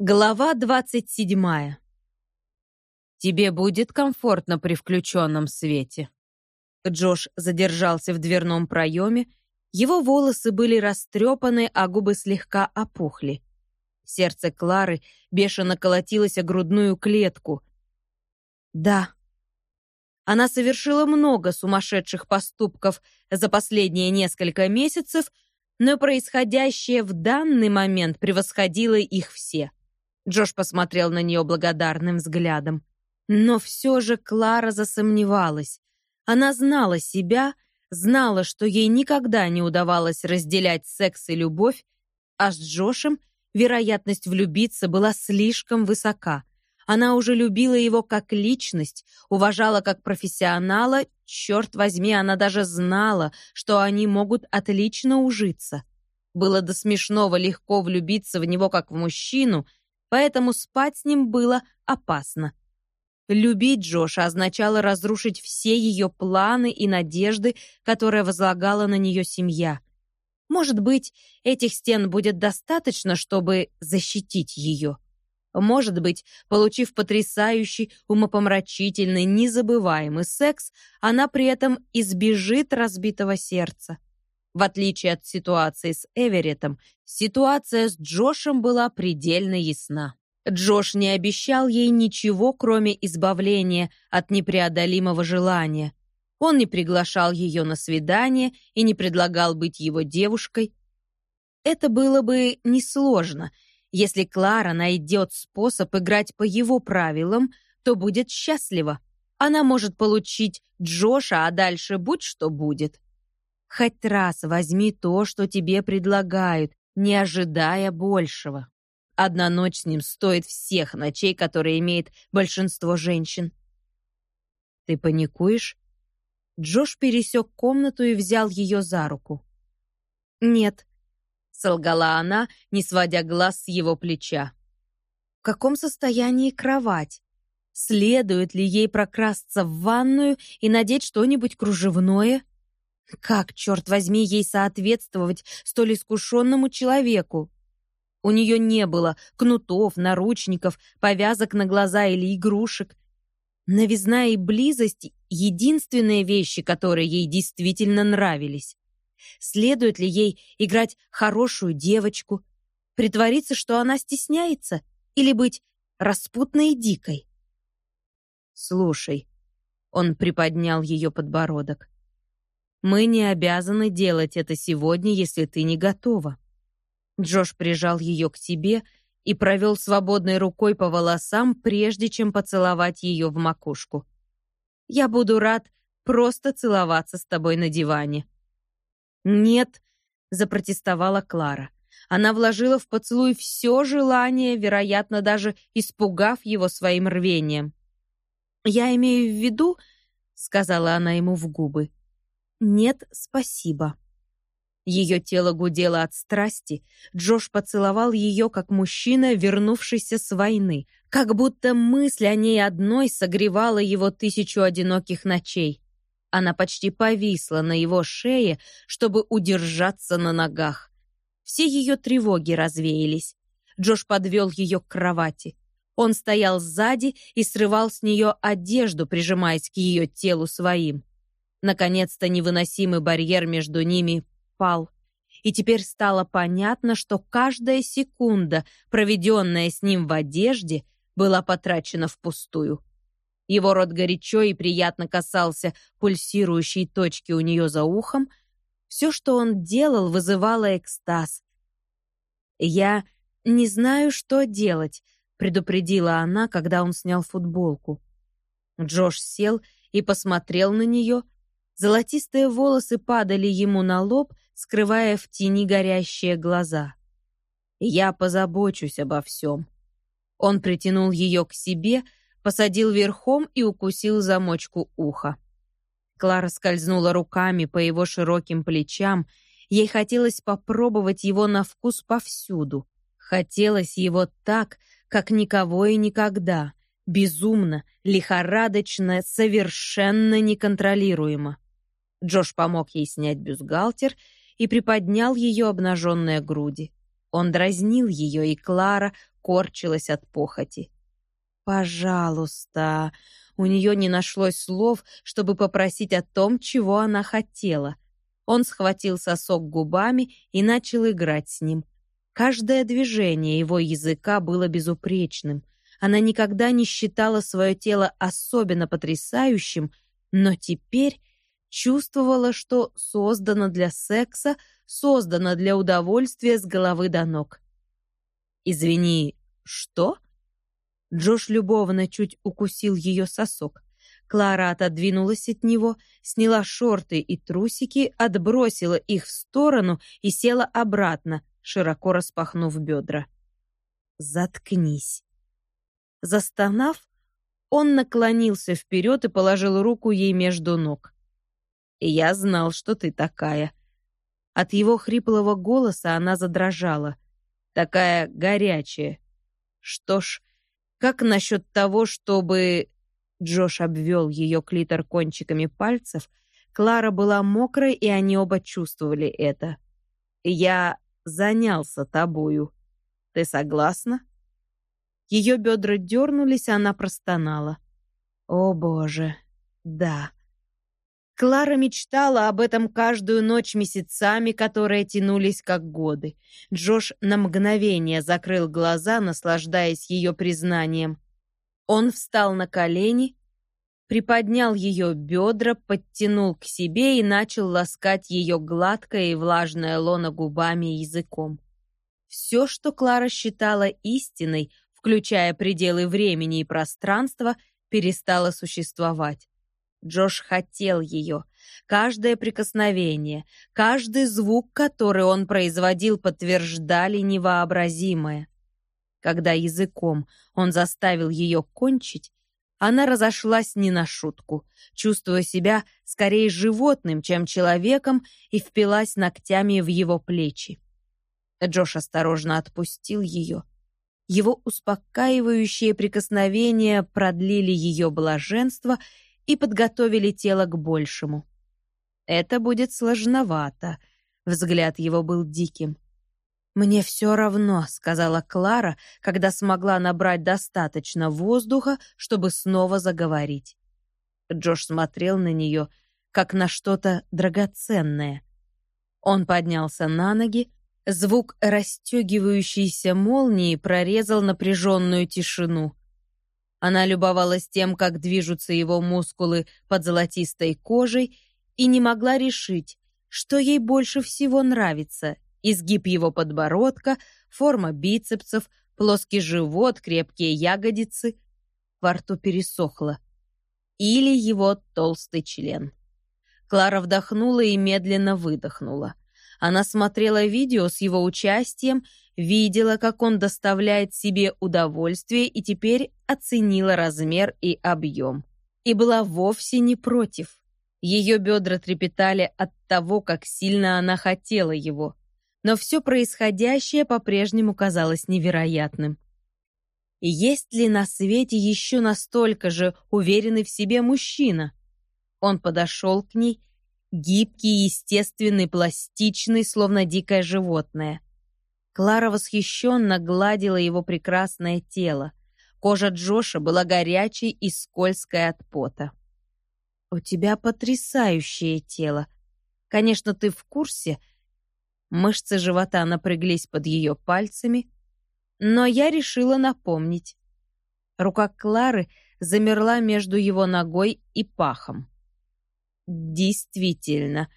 Глава двадцать седьмая. «Тебе будет комфортно при включенном свете». Джош задержался в дверном проеме. Его волосы были растрепаны, а губы слегка опухли. Сердце Клары бешено колотилось о грудную клетку. «Да». Она совершила много сумасшедших поступков за последние несколько месяцев, но происходящее в данный момент превосходило их все. Джош посмотрел на нее благодарным взглядом. Но все же Клара засомневалась. Она знала себя, знала, что ей никогда не удавалось разделять секс и любовь, а с Джошем вероятность влюбиться была слишком высока. Она уже любила его как личность, уважала как профессионала, черт возьми, она даже знала, что они могут отлично ужиться. Было до смешного легко влюбиться в него как в мужчину — поэтому спать с ним было опасно. Любить Джоша означало разрушить все ее планы и надежды, которые возлагала на нее семья. Может быть, этих стен будет достаточно, чтобы защитить ее. Может быть, получив потрясающий, умопомрачительный, незабываемый секс, она при этом избежит разбитого сердца. В отличие от ситуации с Эверетом, ситуация с Джошем была предельно ясна. Джош не обещал ей ничего, кроме избавления от непреодолимого желания. Он не приглашал ее на свидание и не предлагал быть его девушкой. Это было бы несложно. Если Клара найдет способ играть по его правилам, то будет счастлива. Она может получить Джоша, а дальше будь что будет. Хоть раз возьми то, что тебе предлагают, не ожидая большего. Одна ночь с ним стоит всех ночей, которые имеет большинство женщин. Ты паникуешь? Джош пересек комнату и взял ее за руку. Нет, солгала она, не сводя глаз с его плеча. В каком состоянии кровать? Следует ли ей прокрасться в ванную и надеть что-нибудь кружевное? Как, черт возьми, ей соответствовать столь искушенному человеку? У нее не было кнутов, наручников, повязок на глаза или игрушек. Новизна и близость — единственные вещи, которые ей действительно нравились. Следует ли ей играть хорошую девочку, притвориться, что она стесняется, или быть распутной и дикой? «Слушай», — он приподнял ее подбородок, мы не обязаны делать это сегодня, если ты не готова. Джош прижал ее к себе и провел свободной рукой по волосам, прежде чем поцеловать ее в макушку. Я буду рад просто целоваться с тобой на диване. Нет, запротестовала Клара. Она вложила в поцелуй все желание, вероятно, даже испугав его своим рвением. «Я имею в виду», — сказала она ему в губы, «Нет, спасибо». Ее тело гудело от страсти. Джош поцеловал ее, как мужчина, вернувшийся с войны. Как будто мысль о ней одной согревала его тысячу одиноких ночей. Она почти повисла на его шее, чтобы удержаться на ногах. Все ее тревоги развеялись. Джош подвел ее к кровати. Он стоял сзади и срывал с нее одежду, прижимаясь к ее телу своим. Наконец-то невыносимый барьер между ними пал. И теперь стало понятно, что каждая секунда, проведенная с ним в одежде, была потрачена впустую. Его рот горячо и приятно касался пульсирующей точки у нее за ухом. Все, что он делал, вызывало экстаз. «Я не знаю, что делать», — предупредила она, когда он снял футболку. Джош сел и посмотрел на нее, — Золотистые волосы падали ему на лоб, скрывая в тени горящие глаза. «Я позабочусь обо всем». Он притянул ее к себе, посадил верхом и укусил замочку уха. Клара скользнула руками по его широким плечам. Ей хотелось попробовать его на вкус повсюду. Хотелось его так, как никого и никогда. Безумно, лихорадочно, совершенно неконтролируемо. Джош помог ей снять бюстгальтер и приподнял ее обнаженные груди. Он дразнил ее, и Клара корчилась от похоти. «Пожалуйста!» У нее не нашлось слов, чтобы попросить о том, чего она хотела. Он схватил сосок губами и начал играть с ним. Каждое движение его языка было безупречным. Она никогда не считала свое тело особенно потрясающим, но теперь чувствовала, что создано для секса, создано для удовольствия с головы до ног. «Извини, что?» Джош любовно чуть укусил ее сосок. Клара отодвинулась от него, сняла шорты и трусики, отбросила их в сторону и села обратно, широко распахнув бедра. «Заткнись!» Застонав, он наклонился вперед и положил руку ей между ног. «Я знал, что ты такая». От его хриплого голоса она задрожала. «Такая горячая. Что ж, как насчет того, чтобы...» Джош обвел ее клитор кончиками пальцев. Клара была мокрой, и они оба чувствовали это. «Я занялся тобою. Ты согласна?» Ее бедра дернулись, и она простонала. «О, Боже, да». Клара мечтала об этом каждую ночь месяцами, которые тянулись как годы. Джош на мгновение закрыл глаза, наслаждаясь ее признанием. Он встал на колени, приподнял ее бедра, подтянул к себе и начал ласкать ее гладкое и влажное лоно губами и языком. Все, что Клара считала истиной, включая пределы времени и пространства, перестало существовать. Джош хотел ее. Каждое прикосновение, каждый звук, который он производил, подтверждали невообразимое. Когда языком он заставил ее кончить, она разошлась не на шутку, чувствуя себя скорее животным, чем человеком, и впилась ногтями в его плечи. Джош осторожно отпустил ее. Его успокаивающие прикосновения продлили ее блаженство и подготовили тело к большему. Это будет сложновато. Взгляд его был диким. «Мне все равно», — сказала Клара, когда смогла набрать достаточно воздуха, чтобы снова заговорить. Джош смотрел на нее, как на что-то драгоценное. Он поднялся на ноги, звук расстегивающейся молнии прорезал напряженную тишину. Она любовалась тем, как движутся его мускулы под золотистой кожей, и не могла решить, что ей больше всего нравится — изгиб его подбородка, форма бицепсов, плоский живот, крепкие ягодицы. Во рту пересохло. Или его толстый член. Клара вдохнула и медленно выдохнула. Она смотрела видео с его участием, видела, как он доставляет себе удовольствие и теперь оценила размер и объем. И была вовсе не против. Ее бедра трепетали от того, как сильно она хотела его. Но все происходящее по-прежнему казалось невероятным. Есть ли на свете еще настолько же уверенный в себе мужчина? Он подошел к ней гибкий, естественный, пластичный, словно дикое животное. Клара восхищенно гладила его прекрасное тело. Кожа Джоша была горячей и скользкой от пота. «У тебя потрясающее тело. Конечно, ты в курсе?» Мышцы живота напряглись под ее пальцами, но я решила напомнить. Рука Клары замерла между его ногой и пахом. Действительно,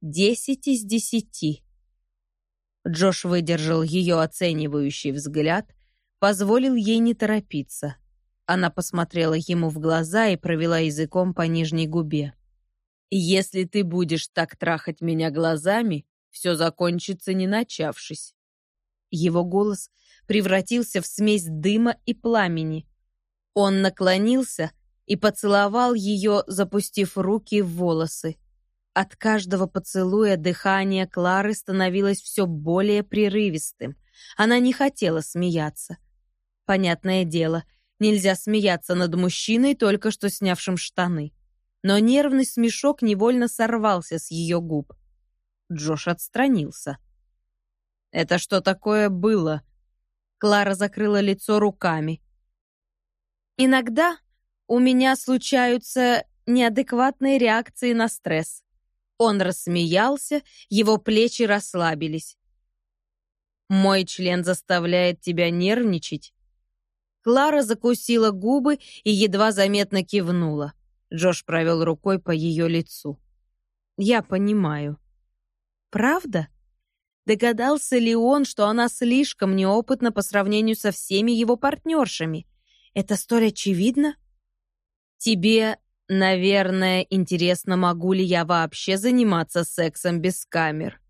десять из десяти. Джош выдержал ее оценивающий взгляд, позволил ей не торопиться. Она посмотрела ему в глаза и провела языком по нижней губе. «Если ты будешь так трахать меня глазами, все закончится не начавшись». Его голос превратился в смесь дыма и пламени. Он наклонился и поцеловал ее, запустив руки в волосы. От каждого поцелуя дыхание Клары становилось все более прерывистым. Она не хотела смеяться. Понятное дело, нельзя смеяться над мужчиной, только что снявшим штаны. Но нервный смешок невольно сорвался с ее губ. Джош отстранился. «Это что такое было?» Клара закрыла лицо руками. Иногда у меня случаются неадекватные реакции на стресс. Он рассмеялся, его плечи расслабились. Мой член заставляет тебя нервничать. Клара закусила губы и едва заметно кивнула. Джош провел рукой по ее лицу. Я понимаю. Правда? Догадался ли он, что она слишком неопытна по сравнению со всеми его партнершами? Это столь очевидно? Тебе, наверное, интересно, могу ли я вообще заниматься сексом без камер.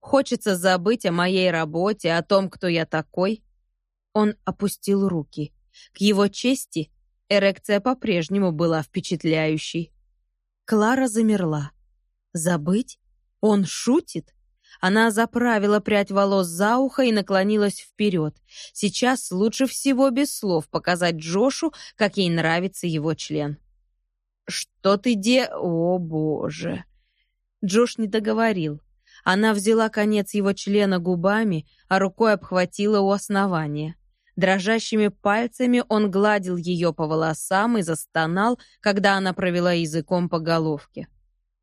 Хочется забыть о моей работе, о том, кто я такой. Он опустил руки. К его чести, эрекция по-прежнему была впечатляющей. Клара замерла. Забыть? Он шутит? Она заправила прядь волос за ухо и наклонилась вперед. Сейчас лучше всего без слов показать Джошу, как ей нравится его член. «Что ты де... О, боже!» Джош не договорил. Она взяла конец его члена губами, а рукой обхватила у основания. Дрожащими пальцами он гладил ее по волосам и застонал, когда она провела языком по головке.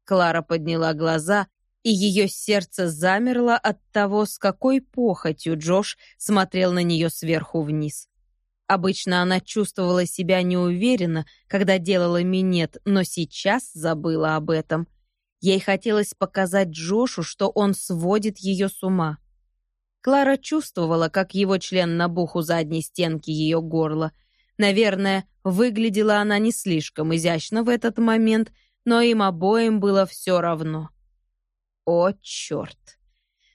Клара подняла глаза и ее сердце замерло от того, с какой похотью Джош смотрел на нее сверху вниз. Обычно она чувствовала себя неуверенно, когда делала минет, но сейчас забыла об этом. Ей хотелось показать Джошу, что он сводит ее с ума. Клара чувствовала, как его член набух у задней стенки ее горла. Наверное, выглядела она не слишком изящно в этот момент, но им обоим было все равно. О, черт!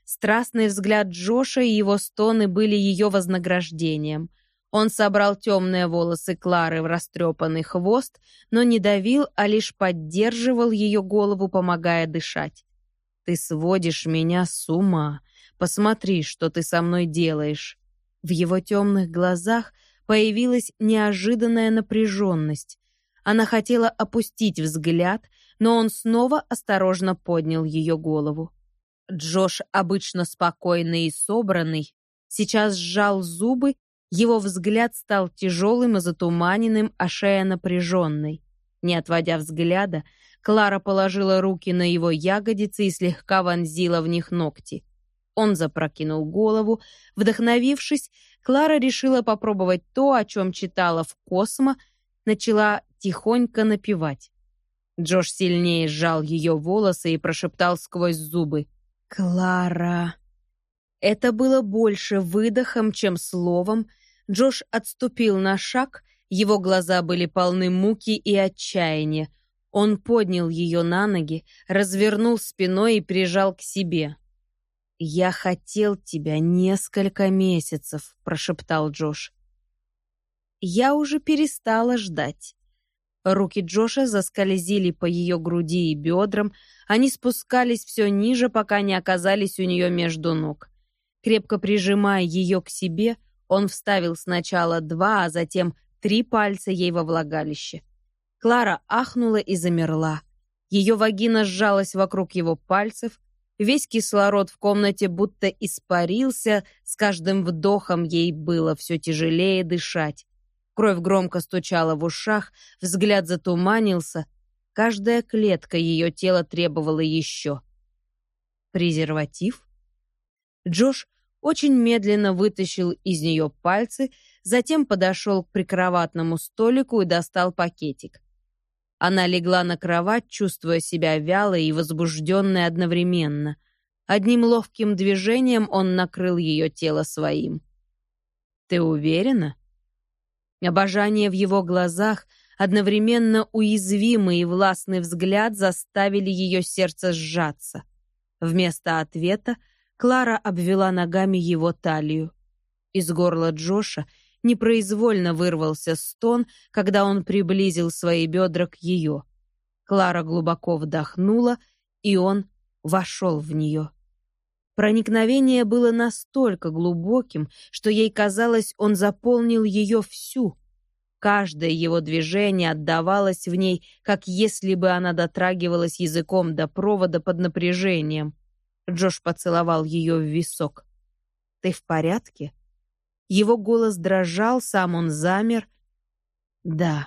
Страстный взгляд Джоша и его стоны были ее вознаграждением. Он собрал темные волосы Клары в растрепанный хвост, но не давил, а лишь поддерживал ее голову, помогая дышать. «Ты сводишь меня с ума. Посмотри, что ты со мной делаешь». В его темных глазах появилась неожиданная напряженность. Она хотела опустить взгляд, но он снова осторожно поднял ее голову. Джош, обычно спокойный и собранный, сейчас сжал зубы, его взгляд стал тяжелым и затуманенным, а шея напряженной. Не отводя взгляда, Клара положила руки на его ягодицы и слегка вонзила в них ногти. Он запрокинул голову. Вдохновившись, Клара решила попробовать то, о чем читала в Космо, начала тихонько напевать. Джош сильнее сжал ее волосы и прошептал сквозь зубы. «Клара!» Это было больше выдохом, чем словом. Джош отступил на шаг, его глаза были полны муки и отчаяния. Он поднял ее на ноги, развернул спиной и прижал к себе. «Я хотел тебя несколько месяцев», — прошептал Джош. «Я уже перестала ждать. Руки Джоша заскользили по ее груди и бедрам, они спускались все ниже, пока не оказались у нее между ног. Крепко прижимая ее к себе, он вставил сначала два, а затем три пальца ей во влагалище. Клара ахнула и замерла. Ее вагина сжалась вокруг его пальцев, весь кислород в комнате будто испарился, с каждым вдохом ей было все тяжелее дышать. Кровь громко стучала в ушах, взгляд затуманился. Каждая клетка ее тела требовала еще. Презерватив? Джош очень медленно вытащил из нее пальцы, затем подошел к прикроватному столику и достал пакетик. Она легла на кровать, чувствуя себя вялой и возбужденной одновременно. Одним ловким движением он накрыл ее тело своим. «Ты уверена?» Обожание в его глазах, одновременно уязвимый и властный взгляд заставили ее сердце сжаться. Вместо ответа Клара обвела ногами его талию. Из горла Джоша непроизвольно вырвался стон, когда он приблизил свои бедра к ее. Клара глубоко вдохнула, и он вошел в нее. Проникновение было настолько глубоким, что ей казалось, он заполнил ее всю. Каждое его движение отдавалось в ней, как если бы она дотрагивалась языком до провода под напряжением. Джош поцеловал ее в висок. «Ты в порядке?» Его голос дрожал, сам он замер. «Да».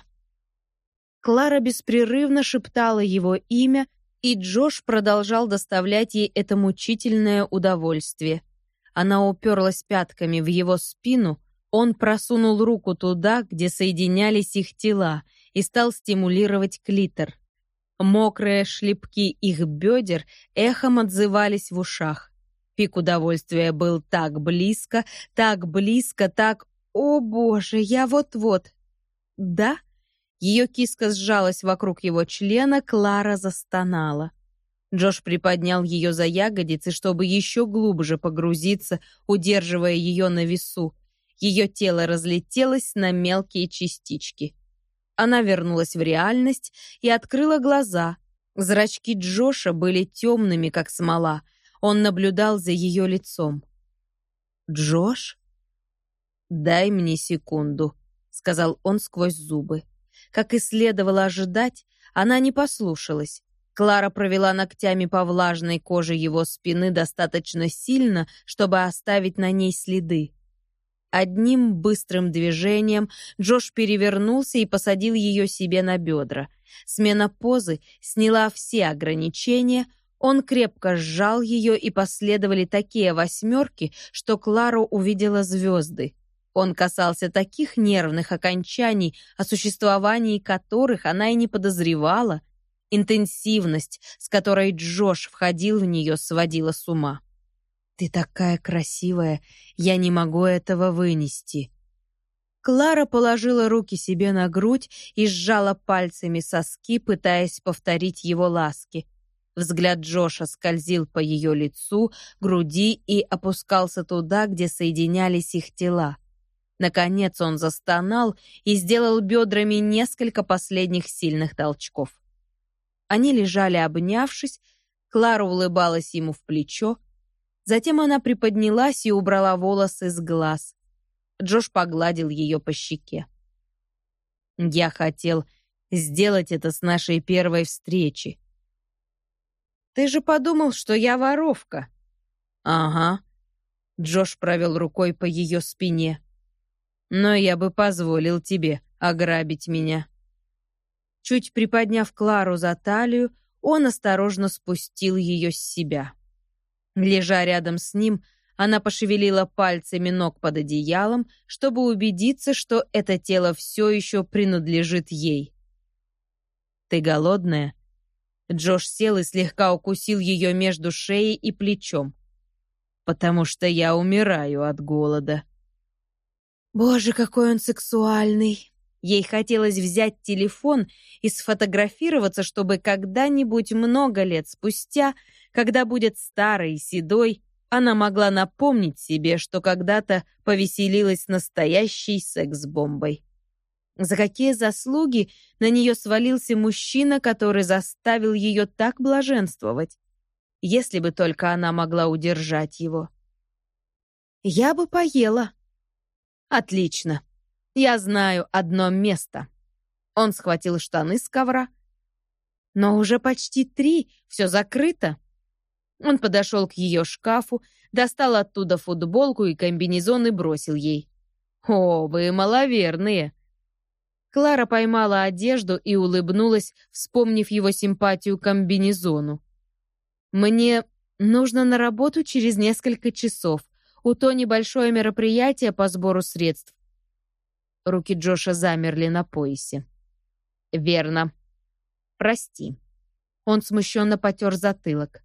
Клара беспрерывно шептала его имя, и Джош продолжал доставлять ей это мучительное удовольствие. Она уперлась пятками в его спину, он просунул руку туда, где соединялись их тела, и стал стимулировать клитор. Мокрые шлепки их бедер эхом отзывались в ушах. Пик удовольствия был так близко, так близко, так... О, боже, я вот-вот... Да? Ее киска сжалась вокруг его члена, Клара застонала. Джош приподнял ее за ягодицы, чтобы еще глубже погрузиться, удерживая ее на весу. Ее тело разлетелось на мелкие частички. Она вернулась в реальность и открыла глаза. Зрачки Джоша были темными, как смола. Он наблюдал за ее лицом. «Джош?» «Дай мне секунду», — сказал он сквозь зубы. Как и следовало ожидать, она не послушалась. Клара провела ногтями по влажной коже его спины достаточно сильно, чтобы оставить на ней следы. Одним быстрым движением Джош перевернулся и посадил ее себе на бедра. Смена позы сняла все ограничения, он крепко сжал ее, и последовали такие восьмерки, что Клару увидела звезды. Он касался таких нервных окончаний, о существовании которых она и не подозревала. Интенсивность, с которой Джош входил в нее, сводила с ума. «Ты такая красивая, я не могу этого вынести». Клара положила руки себе на грудь и сжала пальцами соски, пытаясь повторить его ласки. Взгляд Джоша скользил по ее лицу, груди и опускался туда, где соединялись их тела. Наконец он застонал и сделал бедрами несколько последних сильных толчков. Они лежали обнявшись, Клара улыбалась ему в плечо. Затем она приподнялась и убрала волосы с глаз. Джош погладил ее по щеке. «Я хотел сделать это с нашей первой встречи». «Ты же подумал, что я воровка». «Ага». Джош провел рукой по ее спине но я бы позволил тебе ограбить меня». Чуть приподняв Клару за талию, он осторожно спустил ее с себя. Лежа рядом с ним, она пошевелила пальцами ног под одеялом, чтобы убедиться, что это тело все еще принадлежит ей. «Ты голодная?» Джош сел и слегка укусил ее между шеей и плечом. «Потому что я умираю от голода». Боже, какой он сексуальный. Ей хотелось взять телефон и сфотографироваться, чтобы когда-нибудь много лет спустя, когда будет старой и седой, она могла напомнить себе, что когда-то повеселилась настоящей секс-бомбой. За какие заслуги на нее свалился мужчина, который заставил ее так блаженствовать? Если бы только она могла удержать его. «Я бы поела», Отлично. Я знаю одно место. Он схватил штаны с ковра. Но уже почти три, все закрыто. Он подошел к ее шкафу, достал оттуда футболку и комбинезон и бросил ей. «О, вы маловерные!» Клара поймала одежду и улыбнулась, вспомнив его симпатию к комбинезону. «Мне нужно на работу через несколько часов. У Тони большое мероприятие по сбору средств. Руки Джоша замерли на поясе. Верно. Прости. Он смущенно потер затылок.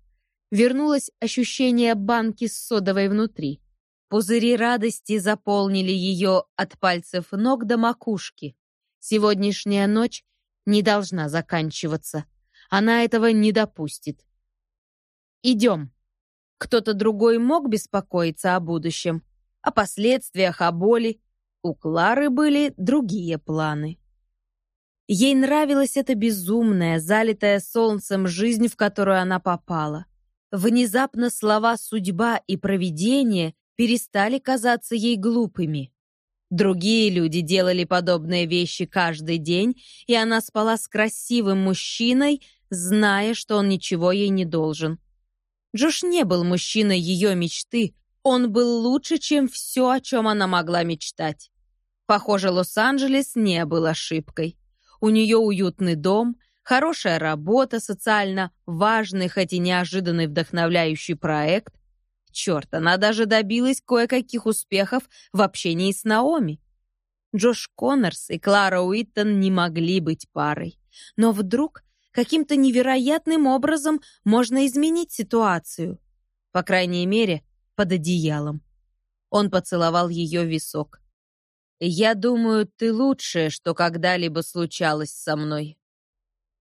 Вернулось ощущение банки с содовой внутри. Пузыри радости заполнили ее от пальцев ног до макушки. Сегодняшняя ночь не должна заканчиваться. Она этого не допустит. «Идем», кто-то другой мог беспокоиться о будущем, о последствиях, о боли. У Клары были другие планы. Ей нравилась эта безумная, залитая солнцем жизнь, в которую она попала. Внезапно слова «судьба» и «провидение» перестали казаться ей глупыми. Другие люди делали подобные вещи каждый день, и она спала с красивым мужчиной, зная, что он ничего ей не должен. Джош не был мужчиной ее мечты, Он был лучше, чем все, о чем она могла мечтать. Похоже, Лос-Анджелес не был ошибкой. У нее уютный дом, хорошая работа, социально важный, хоть и неожиданный вдохновляющий проект. Черт, она даже добилась кое-каких успехов в общении с Наоми. Джош Коннорс и Клара Уиттон не могли быть парой. Но вдруг каким-то невероятным образом можно изменить ситуацию. По крайней мере, под одеялом. Он поцеловал ее висок. «Я думаю, ты лучшее, что когда-либо случалось со мной».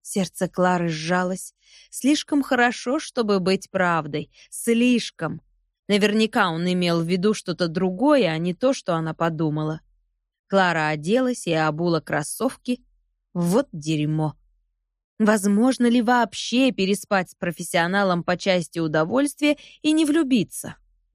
Сердце Клары сжалось. Слишком хорошо, чтобы быть правдой. Слишком. Наверняка он имел в виду что-то другое, а не то, что она подумала. Клара оделась и обула кроссовки. Вот дерьмо. Возможно ли вообще переспать с профессионалом по части удовольствия и не влюбиться?